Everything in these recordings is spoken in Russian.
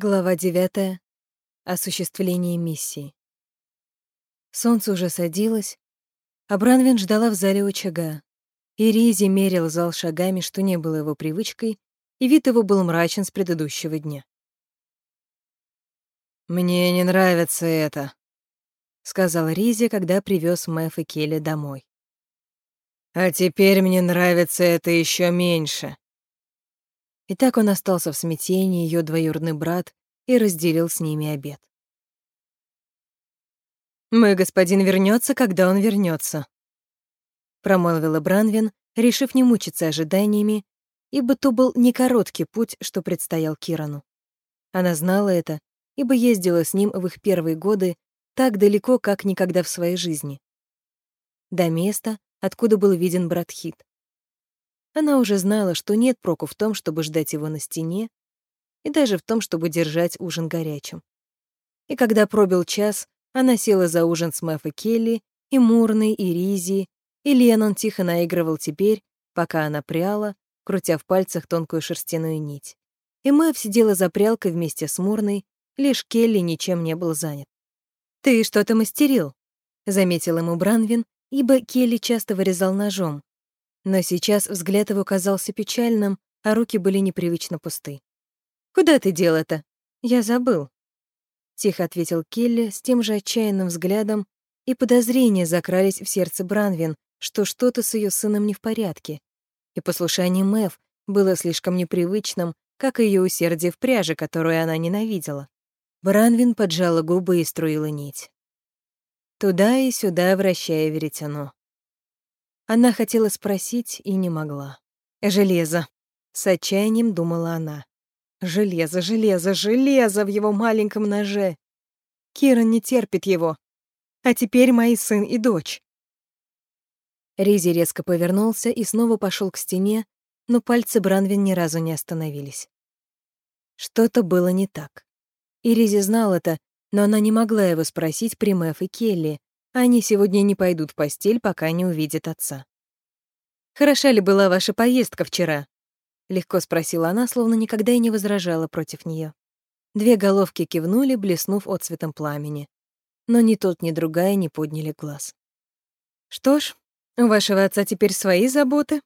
Глава 9. Осуществление миссии. Солнце уже садилось, а Бранвин ждала в зале очага. И мерил зал шагами, что не было его привычкой, и вид его был мрачен с предыдущего дня. «Мне не нравится это», — сказал Ризи, когда привез Мэф и Келли домой. «А теперь мне нравится это еще меньше». И так он остался в смятении, ее двоюродный брат, и разделил с ними обед. «Мой господин вернется, когда он вернется, промолвила Бранвин, решив не мучиться ожиданиями, ибо то был не короткий путь, что предстоял Кирану. Она знала это, ибо ездила с ним в их первые годы так далеко, как никогда в своей жизни. До места, откуда был виден брат Хит. Она уже знала, что нет проку в том, чтобы ждать его на стене, и даже в том, чтобы держать ужин горячим. И когда пробил час, она села за ужин с Мэф и Келли, и Мурной, и Ризи, и Леннон тихо наигрывал теперь, пока она пряла, крутя в пальцах тонкую шерстяную нить. И Мэв сидела за прялкой вместе с Мурной, лишь Келли ничем не был занят. «Ты что-то мастерил», — заметил ему Бранвин, ибо Келли часто вырезал ножом, но сейчас взгляд его казался печальным, а руки были непривычно пусты. «Куда ты дел это? Я забыл», — тихо ответил Келли с тем же отчаянным взглядом, и подозрения закрались в сердце Бранвин, что что-то с ее сыном не в порядке. И послушание Мэв было слишком непривычным, как и ее усердие в пряже, которую она ненавидела. Бранвин поджала губы и струила нить. Туда и сюда вращая веретено. Она хотела спросить и не могла. «Железо!» — с отчаянием думала она. «Железо, железо, железо в его маленьком ноже!» Киран не терпит его. А теперь мои сын и дочь. Ризи резко повернулся и снова пошел к стене, но пальцы Бранвин ни разу не остановились. Что-то было не так. И Ризи знал это, но она не могла его спросить при Мэф и Келли, они сегодня не пойдут в постель, пока не увидят отца. «Хороша ли была ваша поездка вчера?» — легко спросила она, словно никогда и не возражала против нее. Две головки кивнули, блеснув отцветом пламени. Но ни тот, ни другая не подняли глаз. «Что ж, у вашего отца теперь свои заботы?»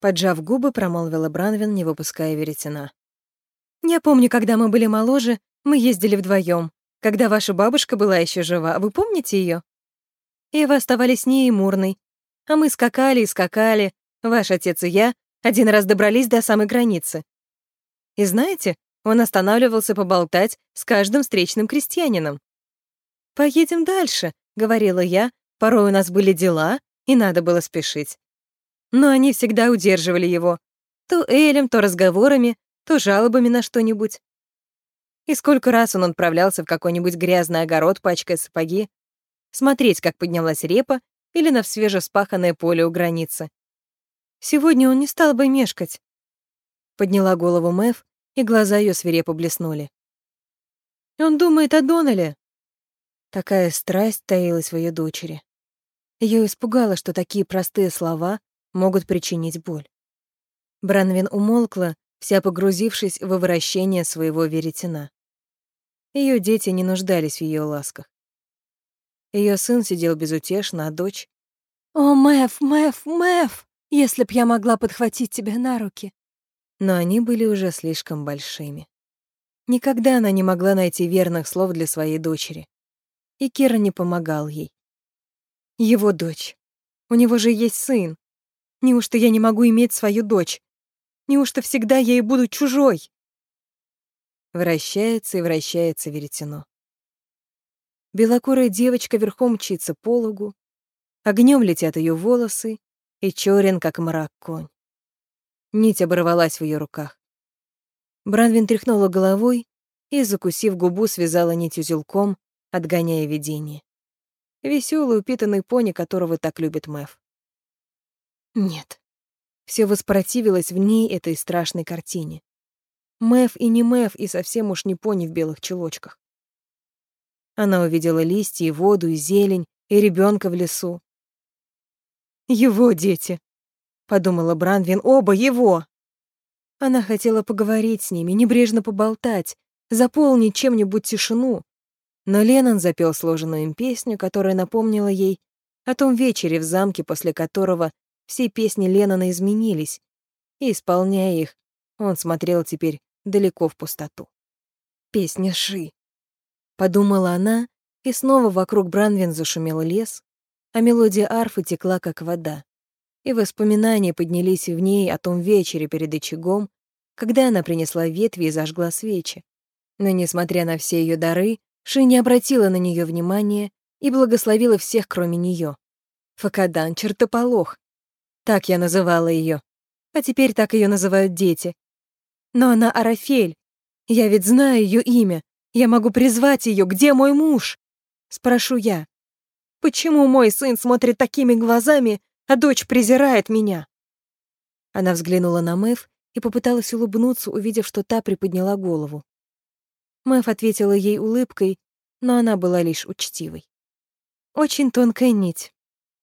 Поджав губы, промолвила Бранвин, не выпуская веретена. «Я помню, когда мы были моложе, мы ездили вдвоем. Когда ваша бабушка была еще жива, вы помните ее? Вы оставались с ней и Мурной. А мы скакали и скакали, ваш отец и я, один раз добрались до самой границы. И знаете, он останавливался поболтать с каждым встречным крестьянином. «Поедем дальше», — говорила я, порой у нас были дела, и надо было спешить. Но они всегда удерживали его. То Элем, то разговорами, то жалобами на что-нибудь. И сколько раз он отправлялся в какой-нибудь грязный огород, пачкая сапоги, смотреть, как поднялась репа, или на свежеспаханное поле у границы. Сегодня он не стал бы мешкать. Подняла голову Мэв, и глаза ее свирепо блеснули. Он думает о Донале. Такая страсть таилась в ее дочери. Ее испугало, что такие простые слова могут причинить боль. Бранвин умолкла, вся погрузившись во вращение своего веретена. Ее дети не нуждались в ее ласках. Ее сын сидел безутешно, а дочь... «О, Мэв, Мэв, Мэв! Если б я могла подхватить тебя на руки!» Но они были уже слишком большими. Никогда она не могла найти верных слов для своей дочери. И Кира не помогал ей. Его дочь. У него же есть сын. Неужто я не могу иметь свою дочь? Неужто всегда я и буду чужой? Вращается и вращается веретено. Белокурая девочка верхом мчится по лугу, огнем летят ее волосы, и черен, как мрак, конь. Нить оборвалась в ее руках. Бранвин тряхнула головой и, закусив губу, связала нить узелком, отгоняя видение. Веселый, упитанный пони, которого так любит Мэв. Нет. Все воспротивилось в ней этой страшной картине. Мэв и не Мэв, и совсем уж не пони в белых чулочках. Она увидела листья, и воду, и зелень, и ребенка в лесу. «Его дети», — подумала Бранвин, — «оба его». Она хотела поговорить с ними, небрежно поболтать, заполнить чем-нибудь тишину. Но Леннон запел сложенную им песню, которая напомнила ей о том вечере в замке, после которого все песни Леннона изменились, и, исполняя их, он смотрел теперь далеко в пустоту. «Песня Ши», — подумала она, и снова вокруг Бранвин зашумел лес, а мелодия арфы текла, как вода. И воспоминания поднялись в ней о том вечере перед очагом, когда она принесла ветви и зажгла свечи. Но, несмотря на все ее дары, Ши не обратила на нее внимания и благословила всех, кроме нее. Факадан, чертополох. Так я называла ее. А теперь так ее называют дети. Но она Арафель. Я ведь знаю ее имя. Я могу призвать ее. Где мой муж? Спрошу я. Почему мой сын смотрит такими глазами, а дочь презирает меня? Она взглянула на Мэв и попыталась улыбнуться, увидев, что та приподняла голову. Мэв ответила ей улыбкой, но она была лишь учтивой. «Очень тонкая нить»,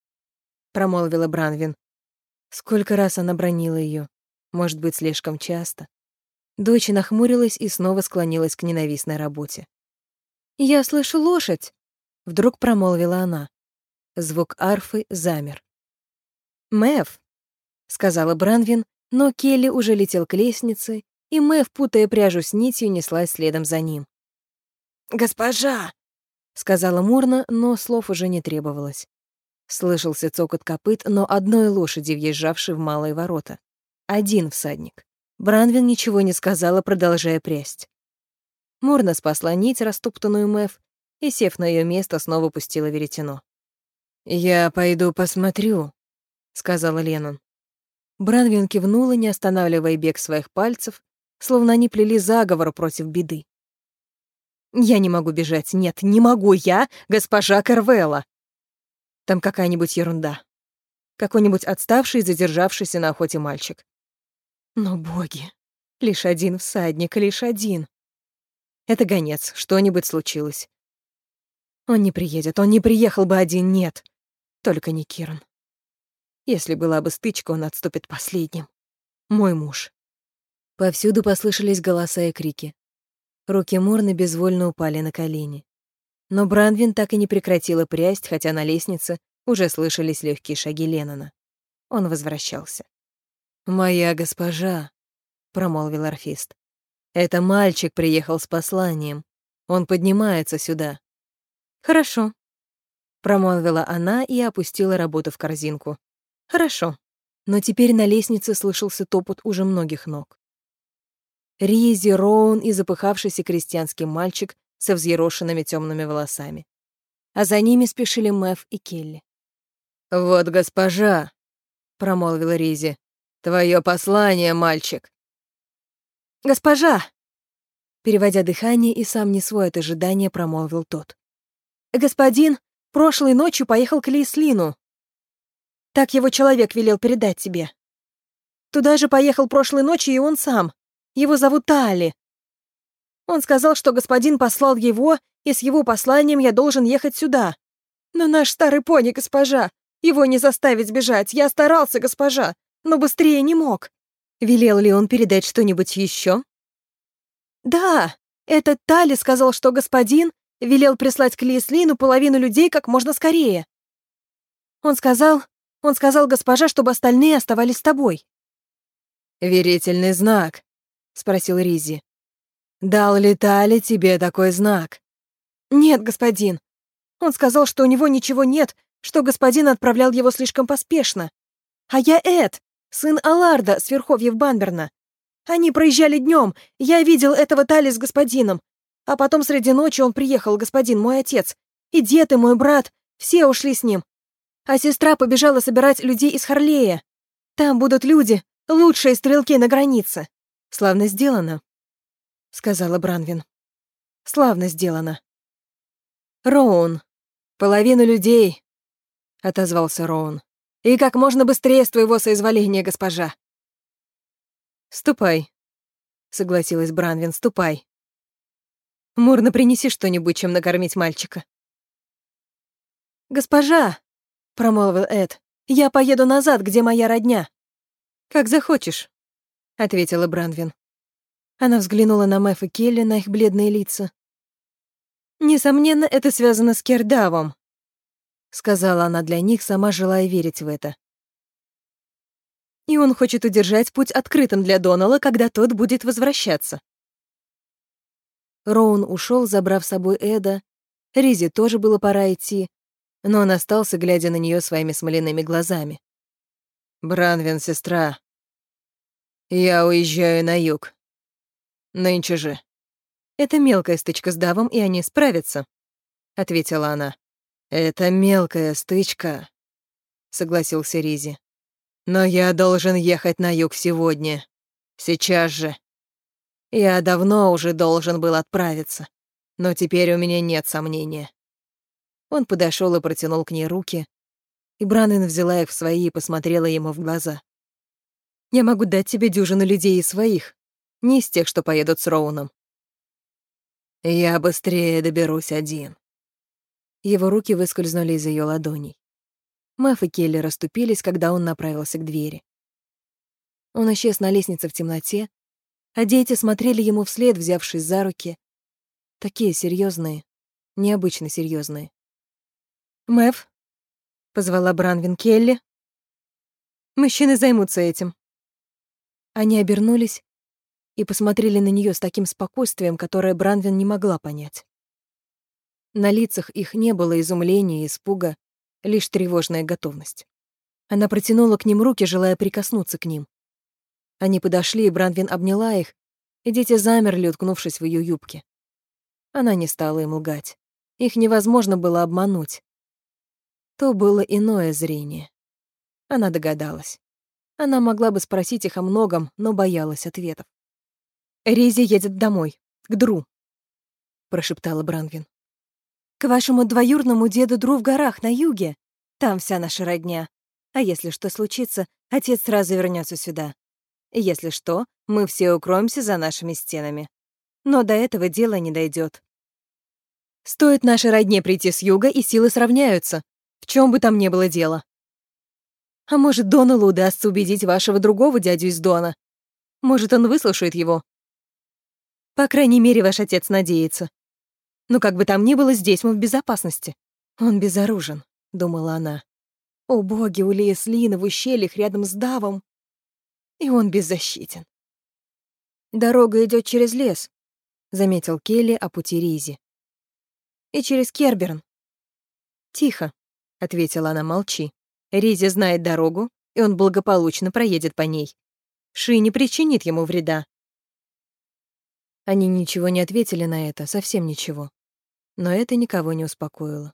— промолвила Бранвин. Сколько раз она бронила ее, может быть, слишком часто. Дочь нахмурилась и снова склонилась к ненавистной работе. «Я слышу лошадь», — вдруг промолвила она. Звук арфы замер. «Мэв», — сказала Бранвин, но Келли уже летел к лестнице, и Мэв, путая пряжу с нитью, неслась следом за ним. «Госпожа!» — сказала Мурна, но слов уже не требовалось. Слышался цокот копыт, но одной лошади, въезжавшей в малые ворота. Один всадник. Бранвин ничего не сказала, продолжая прясть. Мурна спасла нить, растоптанную Мэв, и, сев на ее место, снова пустила веретено. «Я пойду посмотрю», — сказала Леннон. Бранвин кивнула, не останавливая бег своих пальцев, словно они плели заговор против беды. «Я не могу бежать, нет, не могу я, госпожа Карвелла!» Там какая-нибудь ерунда. Какой-нибудь отставший, задержавшийся на охоте мальчик. Но, боги, лишь один всадник, лишь один. Это гонец, что-нибудь случилось. Он не приедет, он не приехал бы один, нет. Только не Киран. Если была бы стычка, он отступит последним. Мой муж. Повсюду послышались голоса и крики. Руки Морны безвольно упали на колени. Но Бранвин так и не прекратила прясть, хотя на лестнице уже слышались легкие шаги Леннона. Он возвращался. «Моя госпожа», — промолвил орфист. «Это мальчик приехал с посланием. Он поднимается сюда». «Хорошо», — промолвила она и опустила работу в корзинку. «Хорошо». Но теперь на лестнице слышался топот уже многих ног. Ризи, Роун и запыхавшийся крестьянский мальчик со взъерошенными темными волосами. А за ними спешили Мэв и Келли. «Вот госпожа», — промолвил Ризи, — «твое послание, мальчик». «Госпожа!» Переводя дыхание и сам не свой от ожидания, промолвил тот. «Господин прошлой ночью поехал к Лейслину. Так его человек велел передать тебе. Туда же поехал прошлой ночью и он сам. Его зовут Тали. Он сказал, что господин послал его, и с его посланием я должен ехать сюда. Но наш старый пони, госпожа, его не заставить бежать. Я старался, госпожа, но быстрее не мог. Велел ли он передать что-нибудь еще? Да, этот Тали сказал, что господин велел прислать к Лислину половину людей как можно скорее. Он сказал, он сказал госпожа, чтобы остальные оставались с тобой. «Верительный знак», — спросил Ризи. «Дал ли Тали тебе такой знак?» «Нет, господин. Он сказал, что у него ничего нет, что господин отправлял его слишком поспешно. А я Эд, сын Аларда с верховьев Банберна. Они проезжали днем, я видел этого Тали с господином. А потом среди ночи он приехал, господин, мой отец. И дед, и мой брат, все ушли с ним. А сестра побежала собирать людей из Харлея. Там будут люди, лучшие стрелки на границе. Славно сделано, сказала Бранвин. Славно сделано. Роун, половину людей, отозвался Роун. И как можно быстрее с твоего соизволения, госпожа. Ступай, согласилась Бранвин, ступай. Мурно принеси что-нибудь, чем накормить мальчика. Госпожа, промолвил Эд, я поеду назад, где моя родня. Как захочешь, ответила Бранвин. Она взглянула на Мэф и Келли, на их бледные лица. «Несомненно, это связано с Кердавом», — сказала она для них, сама желая верить в это. «И он хочет удержать путь открытым для Донала, когда тот будет возвращаться». Роун ушел, забрав с собой Эда. Ризе тоже было пора идти, но он остался, глядя на нее своими смоляными глазами. «Бранвин, сестра, я уезжаю на юг. Нынче же». «Это мелкая стычка с Давом, и они справятся», — ответила она. «Это мелкая стычка», — согласился Ризи. «Но я должен ехать на юг сегодня. Сейчас же. Я давно уже должен был отправиться, но теперь у меня нет сомнения». Он подошел и протянул к ней руки, и Бранвин взяла их в свои и посмотрела ему в глаза. «Я могу дать тебе дюжину людей из своих, не из тех, что поедут с Роуном. Я быстрее доберусь один. Его руки выскользнули из ее ладоней. Мэф и Келли расступились, когда он направился к двери. Он исчез на лестнице в темноте, а дети смотрели ему вслед, взявшись за руки. Такие серьезные, необычно серьезные. «Мэв», — позвала Бранвин Келли, — «мужчины займутся этим». Они обернулись и посмотрели на нее с таким спокойствием, которое Бранвин не могла понять. На лицах их не было изумления и испуга, лишь тревожная готовность. Она протянула к ним руки, желая прикоснуться к ним. Они подошли, и Бранвин обняла их, и дети замерли, уткнувшись в ее юбки. Она не стала им лгать. Их невозможно было обмануть. То было иное зрение. Она догадалась. Она могла бы спросить их о многом, но боялась ответов. Ризи едет домой, к Дру», — прошептала Бранвин. «К вашему двоюрному деду Дру в горах на юге. Там вся наша родня. А если что случится, отец сразу вернется сюда. Если что, мы все укроемся за нашими стенами. Но до этого дела не дойдет. Стоит нашей родне прийти с юга, и силы сравняются, в чем бы там ни было дело. А может, Доналу удастся убедить вашего другого дядю из Дона? Может, он выслушает его, по крайней мере, ваш отец надеется. Но как бы там ни было, здесь мы в безопасности. Он безоружен, думала она. О боги, у Леслина в ущельях рядом с Давом. И он беззащитен. Дорога идет через лес, заметил Келли о пути Ризи. И через Керберн. Тихо, ответила она, молчи. Ризи знает дорогу, и он благополучно проедет по ней. Ши не причинит ему вреда. Они ничего не ответили на это, совсем ничего. Но это никого не успокоило.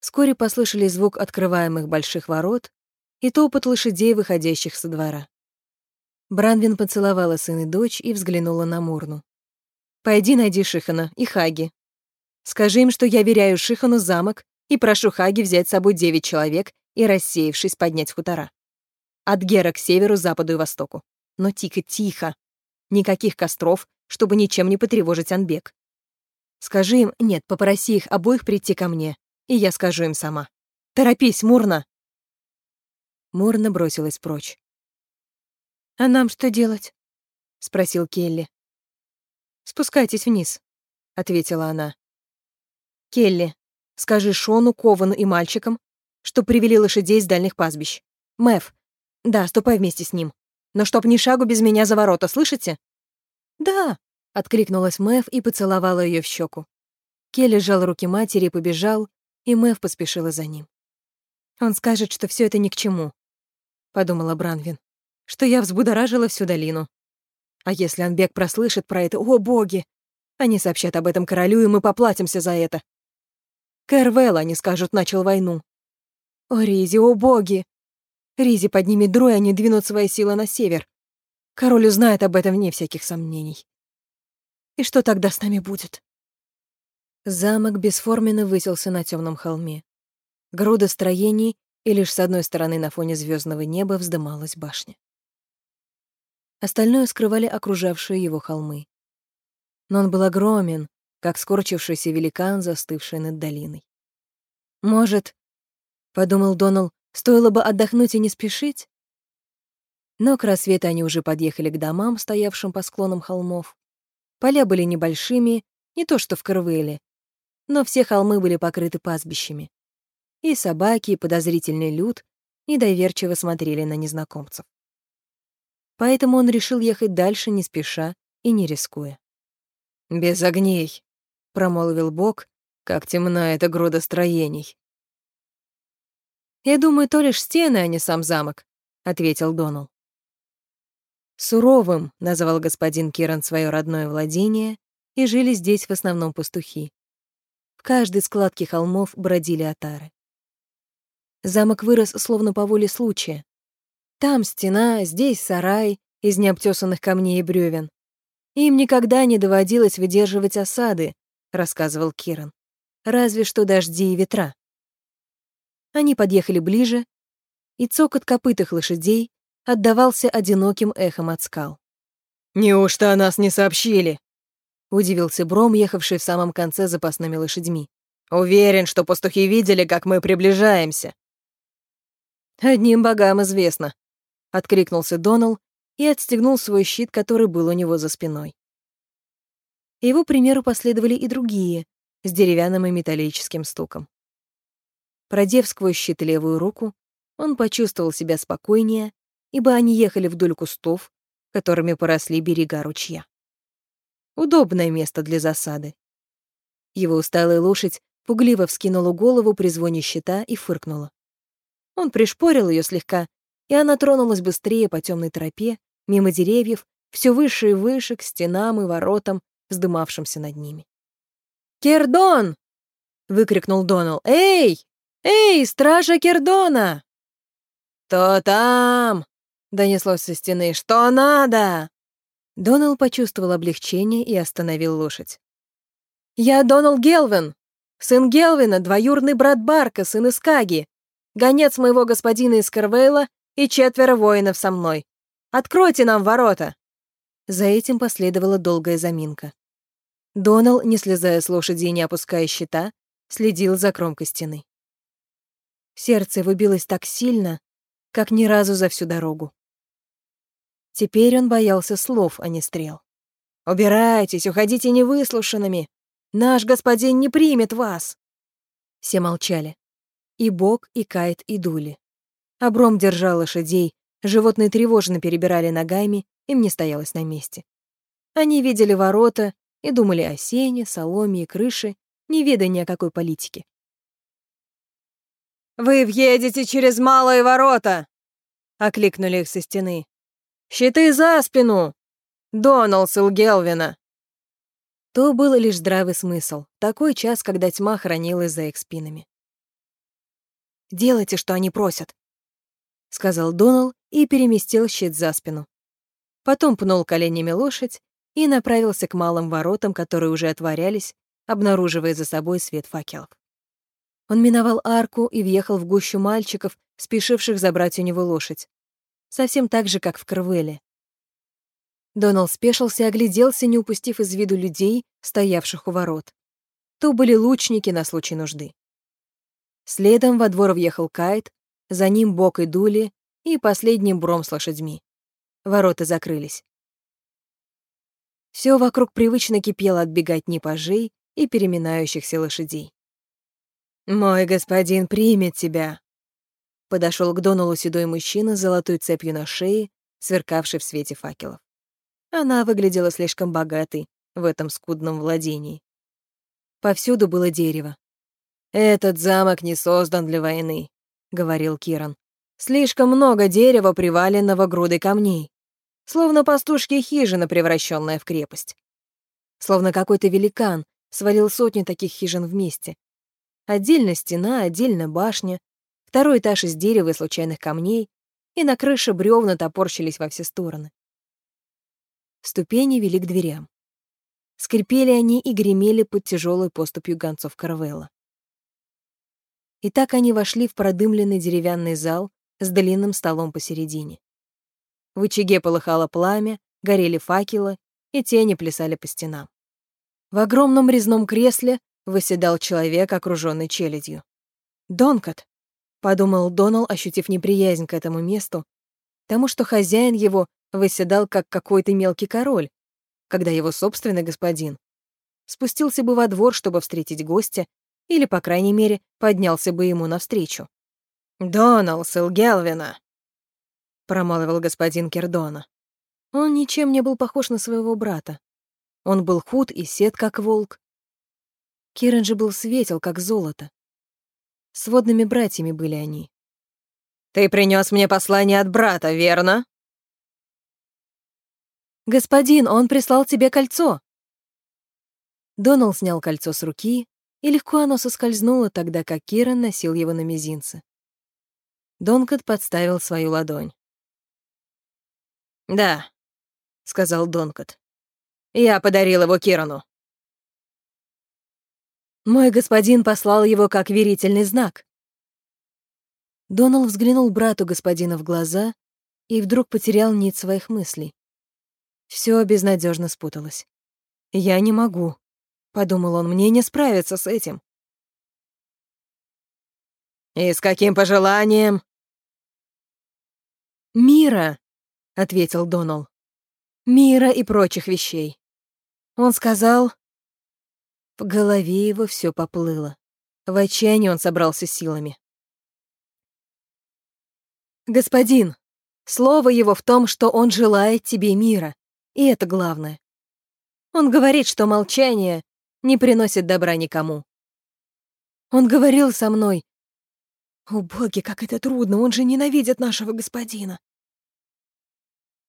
Вскоре послышали звук открываемых больших ворот и топот лошадей, выходящих со двора. Бранвин поцеловала сын и дочь и взглянула на Мурну. «Пойди найди Шихана и Хаги. Скажи им, что я веряю Шихану замок и прошу Хаги взять с собой девять человек и, рассеявшись, поднять хутора. От Гера к северу, западу и востоку. Но тихо-тихо. Никаких костров, чтобы ничем не потревожить Анбек. Скажи им, нет, попроси их обоих прийти ко мне, и я скажу им сама. Торопись, Мурна!» Мурна бросилась прочь. «А нам что делать?» — спросил Келли. «Спускайтесь вниз», — ответила она. «Келли, скажи Шону, Ковану и мальчикам, что привели лошадей с дальних пастбищ. Мэв, да, ступай вместе с ним. Но чтоб ни шагу без меня за ворота, слышите?» «Да», — откликнулась Мэв и поцеловала ее в щеку. Келли сжал руки матери и побежал, и Мэв поспешила за ним. «Он скажет, что все это ни к чему», — подумала Бранвин, «что я взбудоражила всю долину. А если Анбек прослышит про это, о боги! Они сообщат об этом королю, и мы поплатимся за это. Кэрвелл, они скажут, начал войну. О, Ризи, о боги! Ризи поднимет дрой, они двинут свои силы на север. Король узнает об этом вне всяких сомнений. И что тогда с нами будет? Замок бесформенно высился на темном холме. Груда строений, и лишь с одной стороны на фоне звездного неба вздымалась башня. Остальное скрывали окружавшие его холмы. Но он был огромен, как скорчившийся великан, застывший над долиной. «Может, — подумал Донал, — стоило бы отдохнуть и не спешить? Но к рассвету они уже подъехали к домам, стоявшим по склонам холмов. Поля были небольшими, не то что в Карвеле, но все холмы были покрыты пастбищами. И собаки, и подозрительный люд недоверчиво смотрели на незнакомцев. Поэтому он решил ехать дальше не спеша и не рискуя. «Без огней», — промолвил Бог, — «как темна эта груда строений». «Я думаю, то лишь стены, а не сам замок», — ответил Донал. Суровым назвал господин Киран свое родное владение, и жили здесь в основном пастухи. В каждой складке холмов бродили отары. Замок вырос словно по воле случая. Там стена, здесь сарай из необтесанных камней и бревен. Им никогда не доводилось выдерживать осады, рассказывал Киран. Разве что дожди и ветра. Они подъехали ближе, и цокот копытых лошадей отдавался одиноким эхом от скал. «Неужто о нас не сообщили?» — удивился Бром, ехавший в самом конце запасными лошадьми. «Уверен, что пастухи видели, как мы приближаемся». «Одним богам известно», — откликнулся Донал и отстегнул свой щит, который был у него за спиной. Его примеру последовали и другие, с деревянным и металлическим стуком. Продев сквозь щит левую руку, он почувствовал себя спокойнее, ибо они ехали вдоль кустов, которыми поросли берега ручья. Удобное место для засады. Его усталая лошадь пугливо вскинула голову при звоне щита и фыркнула. Он пришпорил ее слегка, и она тронулась быстрее по темной тропе, мимо деревьев, все выше и выше, к стенам и воротам, вздымавшимся над ними. «Кердон!» — выкрикнул Донал. «Эй! Эй, стража Кердона!» «Кто там?» — донеслось со стены. «Что надо?» Донал почувствовал облегчение и остановил лошадь. «Я Донал Гелвин, сын Гелвина, двоюродный брат Барка, сын Искаги, гонец моего господина из Карвейла и четверо воинов со мной. Откройте нам ворота!» За этим последовала долгая заминка. Донал, не слезая с лошади и не опуская щита, следил за кромкой стены. Сердце его билось так сильно, как ни разу за всю дорогу. Теперь он боялся слов, а не стрел. «Убирайтесь, уходите невыслушанными! Наш господин не примет вас!» Все молчали. И Бог, и Кайт, и Дули. Абром держал лошадей, животные тревожно перебирали ногами, им не стоялось на месте. Они видели ворота и думали о сене, соломе и крыше, не ведая ни о какой политике. «Вы въедете через малые ворота!» — окликнули их со стены. Щиты за спину! Донал Гелвина!» То был лишь здравый смысл, такой час, когда тьма хранилась за их спинами. «Делайте, что они просят», — сказал Донал и переместил щит за спину. Потом пнул коленями лошадь и направился к малым воротам, которые уже отворялись, обнаруживая за собой свет факелов. Он миновал арку и въехал в гущу мальчиков, спешивших забрать у него лошадь совсем так же, как в Карвеле. Донал спешился и огляделся, не упустив из виду людей, стоявших у ворот. То были лучники на случай нужды. Следом во двор въехал Кайт, за ним Бок и Дули и последним Бром с лошадьми. Ворота закрылись. Все вокруг привычно кипело от беготни пажей и переминающихся лошадей. «Мой господин примет тебя», Подошел к Доналу седой мужчина с золотой цепью на шее, сверкавший в свете факелов. Она выглядела слишком богатой в этом скудном владении. Повсюду было дерево. «Этот замок не создан для войны», — говорил Киран. «Слишком много дерева, приваленного грудой камней. Словно пастушья хижина, превращенная в крепость. Словно какой-то великан свалил сотни таких хижин вместе. Отдельно стена, отдельно башня, Второй этаж из дерева и случайных камней, и на крыше бревна топорщились во все стороны. Ступени вели к дверям. Скрипели они и гремели под тяжелой поступью гонцов Карвелла. И так они вошли в продымленный деревянный зал с длинным столом посередине. В очаге полыхало пламя, горели факелы, и тени плясали по стенам. В огромном резном кресле восседал человек, окруженный челядью. Донкот, подумал Донал, ощутив неприязнь к этому месту, тому, что хозяин его выседал как какой-то мелкий король, когда его собственный господин спустился бы во двор, чтобы встретить гостя, или, по крайней мере, поднялся бы ему навстречу. «Доналл, сын Гелвина», — промолвил господин Кердона. Он ничем не был похож на своего брата. Он был худ и сед, как волк. Киран же был светел, как золото. Сводными братьями были они. «Ты принес мне послание от брата, верно?» «Господин, он прислал тебе кольцо!» Доналл снял кольцо с руки, и легко оно соскользнуло, тогда как Киран носил его на мизинце. Донкот подставил свою ладонь. «Да», — сказал Донкот. «Я подарил его Кирану». «Мой господин послал его как верительный знак». Доналл взглянул брату господина в глаза и вдруг потерял нить своих мыслей. Все безнадежно спуталось. «Я не могу», — подумал он, — «мне не справиться с этим». «И с каким пожеланием?» «Мира», — ответил Донал. «Мира и прочих вещей». Он сказал... В голове его все поплыло. В отчаянии он собрался силами. «Господин, слово его в том, что он желает тебе мира. И это главное. Он говорит, что молчание не приносит добра никому. Он говорил со мной. О, боги, как это трудно, он же ненавидит нашего господина.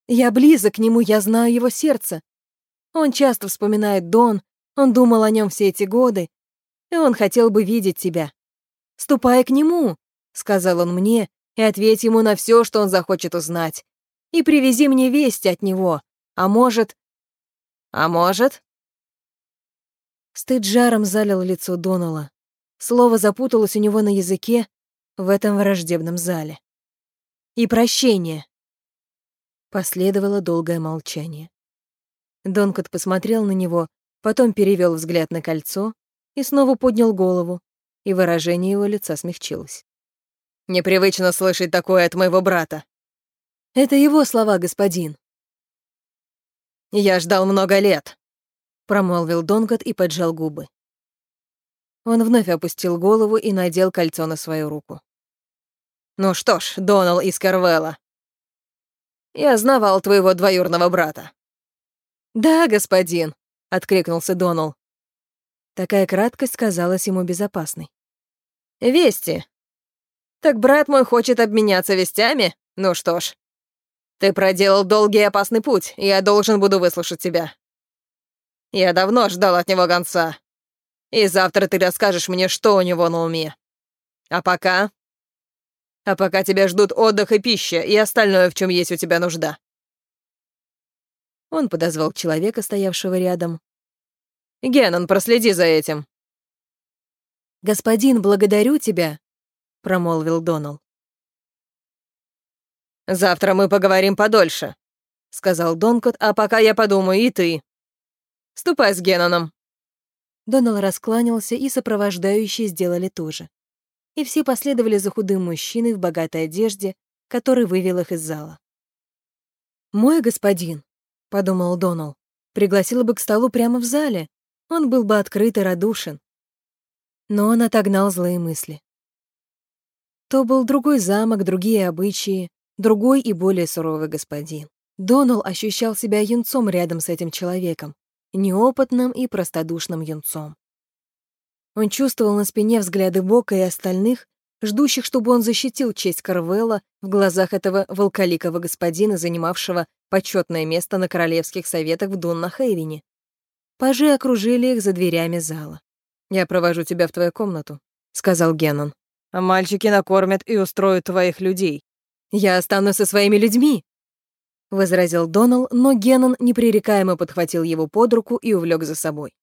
Я близок к нему, я знаю его сердце. Он часто вспоминает Дон, он думал о нем все эти годы, и он хотел бы видеть тебя. «Ступай к нему», — сказал он мне, — «и ответь ему на все, что он захочет узнать, и привези мне вести от него, а может... А может? Стыд жаром залил лицо Донала. Слово запуталось у него на языке в этом враждебном зале. И прощение. Последовало долгое молчание. Донкот посмотрел на него, потом перевел взгляд на кольцо и снова поднял голову, и выражение его лица смягчилось. «Непривычно слышать такое от моего брата». «Это его слова, господин. Я ждал много лет», — промолвил Донгот и поджал губы. Он вновь опустил голову и надел кольцо на свою руку. «Ну что ж, Донал из Карвелла, я знавал твоего двоюрного брата». «Да, господин», — откликнулся Донал. Такая краткость казалась ему безопасной. «Вести. Так брат мой хочет обменяться вестями? Ну что ж, ты проделал долгий и опасный путь, и я должен буду выслушать тебя. Я давно ждал от него гонца. И завтра ты расскажешь мне, что у него на уме. А пока... А пока тебя ждут отдых и пища, и остальное, в чем есть у тебя нужда. Он подозвал человека, стоявшего рядом. «Геннон, проследи за этим». «Господин, благодарю тебя», — промолвил Донал. «Завтра мы поговорим подольше», — сказал Донкот, «а пока я подумаю, и ты. Ступай с Генноном». Донал раскланялся, и сопровождающие сделали то же. И все последовали за худым мужчиной в богатой одежде, который вывел их из зала. «Мой господин», — подумал Донал, — пригласила бы к столу прямо в зале. Он был бы открыт и радушен. Но он отогнал злые мысли. То был другой замок, другие обычаи, другой и более суровый господин. Донал ощущал себя юнцом рядом с этим человеком, неопытным и простодушным юнцом. Он чувствовал на спине взгляды Бока и остальных, ждущих, чтобы он защитил честь Карвелла в глазах этого волколикого господина, занимавшего почетное место на королевских советах в Дунна-Хейвене. Пажи окружили их за дверями зала. «Я провожу тебя в твою комнату», — сказал Геннон. «А мальчики накормят и устроят твоих людей. «Я останусь со своими людьми», — возразил Донал, но Геннон непререкаемо подхватил его под руку и увлек за собой.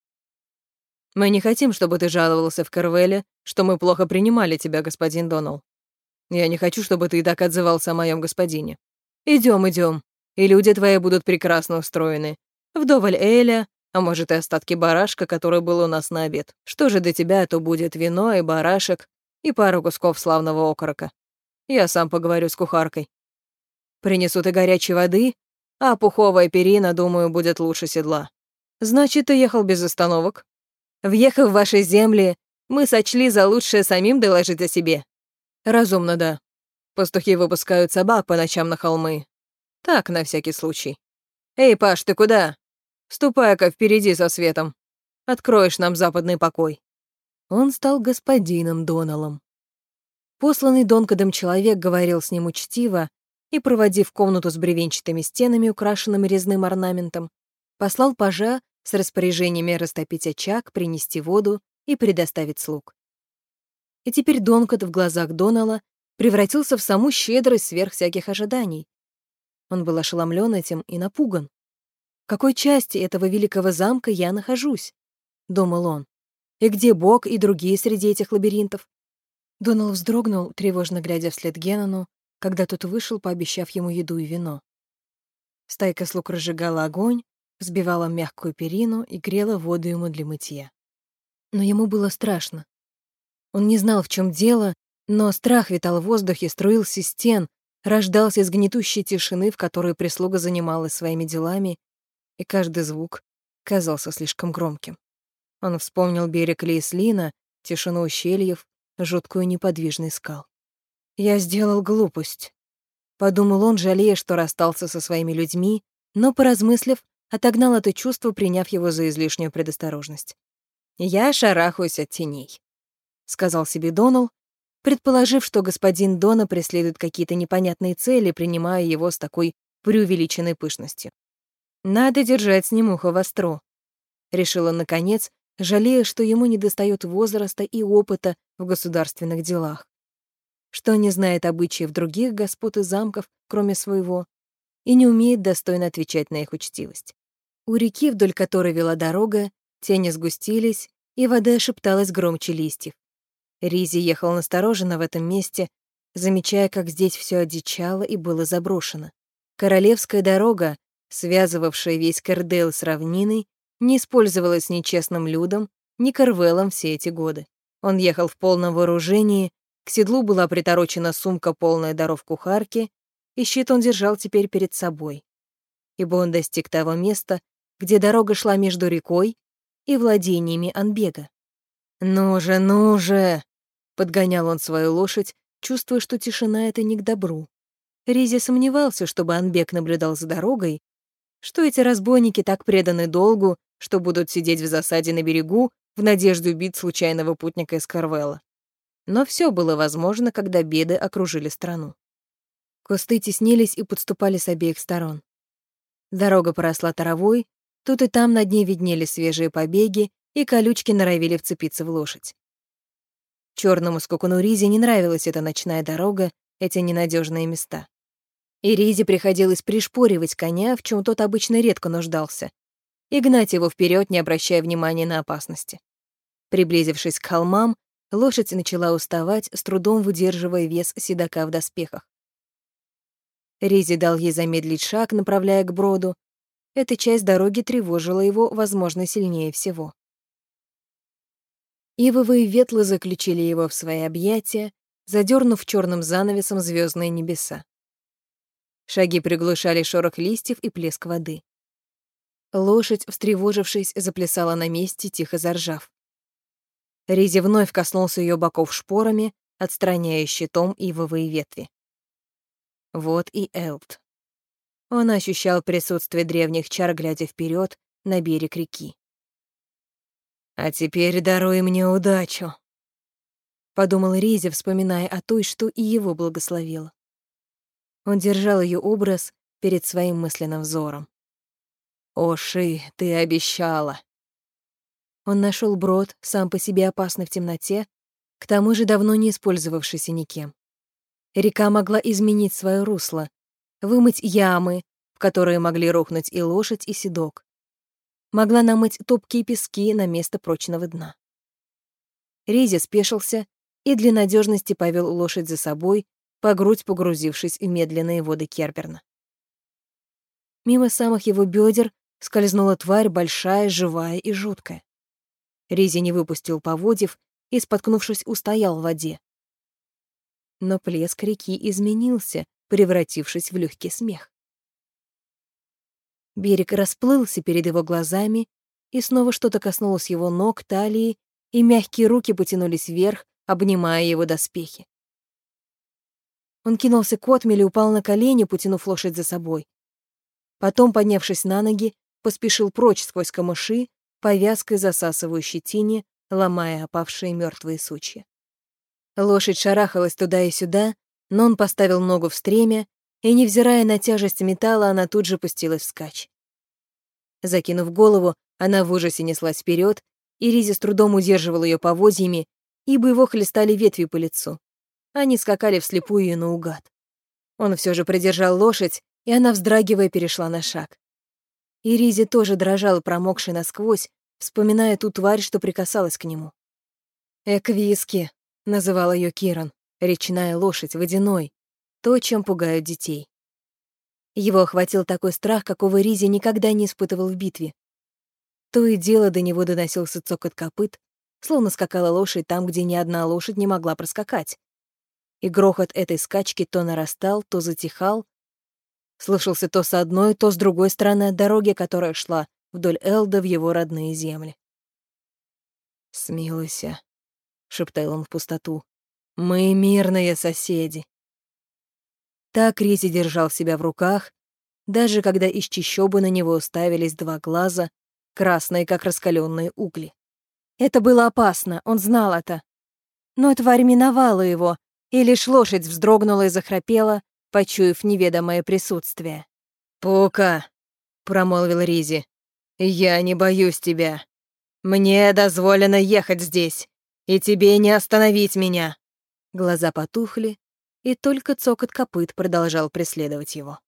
«Мы не хотим, чтобы ты жаловался в Карвеле, что мы плохо принимали тебя, господин Донал. Я не хочу, чтобы ты так отзывался о моем господине. Идем, идем, и люди твои будут прекрасно устроены. Вдоволь Эля, а может и остатки барашка, который был у нас на обед. Что же до тебя, то будет вино и барашек, и пару кусков славного окорока. Я сам поговорю с кухаркой». Принесут и горячей воды, а пуховая перина, думаю, будет лучше седла. Значит, ты ехал без остановок? Въехав в ваши земли, мы сочли за лучшее самим доложить о себе. Разумно, да. Пастухи выпускают собак по ночам на холмы. Так, на всякий случай. Эй, Паш, ты куда? Ступай-ка впереди со светом. Откроешь нам западный покой. Он стал господином Доналом. Посланный Донкадом человек говорил с ним учтиво и, проводив комнату с бревенчатыми стенами, украшенными резным орнаментом, послал пажа с распоряжениями растопить очаг, принести воду и предоставить слуг. И теперь Донкад в глазах Донала превратился в саму щедрость сверх всяких ожиданий. Он был ошеломлен этим и напуган. «В какой части этого великого замка я нахожусь?» — думал он. «И где Бог и другие среди этих лабиринтов?» Донал вздрогнул, тревожно глядя вслед Генону, когда тот вышел, пообещав ему еду и вино. Стайка слуг разжигала огонь, взбивала мягкую перину и грела воду ему для мытья. Но ему было страшно. Он не знал, в чем дело, но страх витал в воздухе, струился стен, рождался из гнетущей тишины, в которой прислуга занималась своими делами, и каждый звук казался слишком громким. Он вспомнил берег Лейслина, тишину ущельев, жуткую неподвижность скал. «Я сделал глупость», — подумал он, жалея, что расстался со своими людьми, но, поразмыслив, отогнал это чувство, приняв его за излишнюю предосторожность. «Я шарахаюсь от теней», — сказал себе Донал, предположив, что господин Дона преследует какие-то непонятные цели, принимая его с такой преувеличенной пышностью. «Надо держать с ним ухо востро», — решила наконец, жалея, что ему недостает возраста и опыта в государственных делах, что не знает обычаев других господ и замков, кроме своего, и не умеет достойно отвечать на их учтивость. У реки, вдоль которой вела дорога, тени сгустились, и вода шепталась громче листьев. Ризи ехал настороженно в этом месте, замечая, как здесь все одичало и было заброшено. Королевская дорога, связывавшая весь Кордел с равниной, не использовалась ни честным людом, ни Карвелом все эти годы. Он ехал в полном вооружении, к седлу была приторочена сумка, полная даров кухарки, и щит он держал теперь перед собой. Ибо он достиг того места, где дорога шла между рекой и владениями Анбега. «Ну же, ну же!» Подгонял он свою лошадь, чувствуя, что тишина — это не к добру. Ризи сомневался, чтобы Анбек наблюдал за дорогой, что эти разбойники так преданы долгу, что будут сидеть в засаде на берегу в надежде убить случайного путника из Карвелла. Но все было возможно, когда беды окружили страну. Кусты теснились и подступали с обеих сторон. Дорога поросла травой, тут и там над ней виднелись свежие побеги, и колючки норовили вцепиться в лошадь. Черному скакуну Ризе не нравилась эта ночная дорога, эти ненадежные места. И Ризе приходилось пришпоривать коня, в чем тот обычно редко нуждался, и гнать его вперед, не обращая внимания на опасности. Приблизившись к холмам, лошадь начала уставать, с трудом выдерживая вес седока в доспехах. Ризи дал ей замедлить шаг, направляя к броду. Эта часть дороги тревожила его, возможно, сильнее всего. Ивовые ветлы заключили его в свои объятия, задернув черным занавесом звездные небеса. Шаги приглушали шорох листьев и плеск воды. Лошадь, встревожившись, заплясала на месте, тихо заржав. Ризи вновь коснулся ее боков шпорами, отстраняя щитом ивовые ветви. Вот и Элт. Он ощущал присутствие древних чар, глядя вперед на берег реки. «А теперь даруй мне удачу», — подумал Ризи, вспоминая о той, что и его благословила. Он держал ее образ перед своим мысленным взором. «Оши, ты обещала!» Он нашел брод, сам по себе опасный в темноте, к тому же давно не использовавшийся никем. Река могла изменить свое русло, вымыть ямы, в которые могли рухнуть и лошадь, и седок могла намыть топкие пески на место прочного дна. Ризи спешился и для надежности повел лошадь за собой, по грудь погрузившись в медленные воды Керберна. Мимо самых его бедер скользнула тварь большая, живая и жуткая. Ризи не выпустил поводьев и, споткнувшись, устоял в воде. Но плеск реки изменился, превратившись в легкий смех. Берег расплылся перед его глазами, и снова что-то коснулось его ног, талии, и мягкие руки потянулись вверх, обнимая его доспехи. Он кинулся к отмели, упал на колени, потянув лошадь за собой. Потом, поднявшись на ноги, поспешил прочь сквозь камыши, повязкой засасывающей тени, ломая опавшие мертвые сучья. Лошадь шарахалась туда и сюда, но он поставил ногу в стремя, и, невзирая на тяжесть металла, она тут же пустилась вскачь. Закинув голову, она в ужасе неслась вперед, и Ризи с трудом удерживал ее повозьями, ибо его хлестали ветви по лицу. Они скакали вслепую и наугад. Он все же придержал лошадь, и она, вздрагивая, перешла на шаг. И Ризи тоже дрожал, промокший насквозь, вспоминая ту тварь, что прикасалась к нему. «Эквиски», — называл ее Киран, речная лошадь, водяной, то, чем пугают детей. Его охватил такой страх, какого Ризи никогда не испытывал в битве. То и дело до него доносился цокот копыт, словно скакала лошадь там, где ни одна лошадь не могла проскакать. И грохот этой скачки то нарастал, то затихал, слышался то с одной, то с другой стороны от дороги, которая шла вдоль Элда в его родные земли. «Смилуйся», — шептал он в пустоту, — «мы мирные соседи». Так Ризи держал себя в руках, даже когда из чищобы на него уставились два глаза, красные, как раскаленные угли. Это было опасно, он знал это. Но тварь миновала его, и лишь лошадь вздрогнула и захрапела, почуяв неведомое присутствие. «Пука», — промолвил Ризи, — «я не боюсь тебя. Мне дозволено ехать здесь, и тебе не остановить меня». Глаза потухли, и только цокот копыт продолжал преследовать его.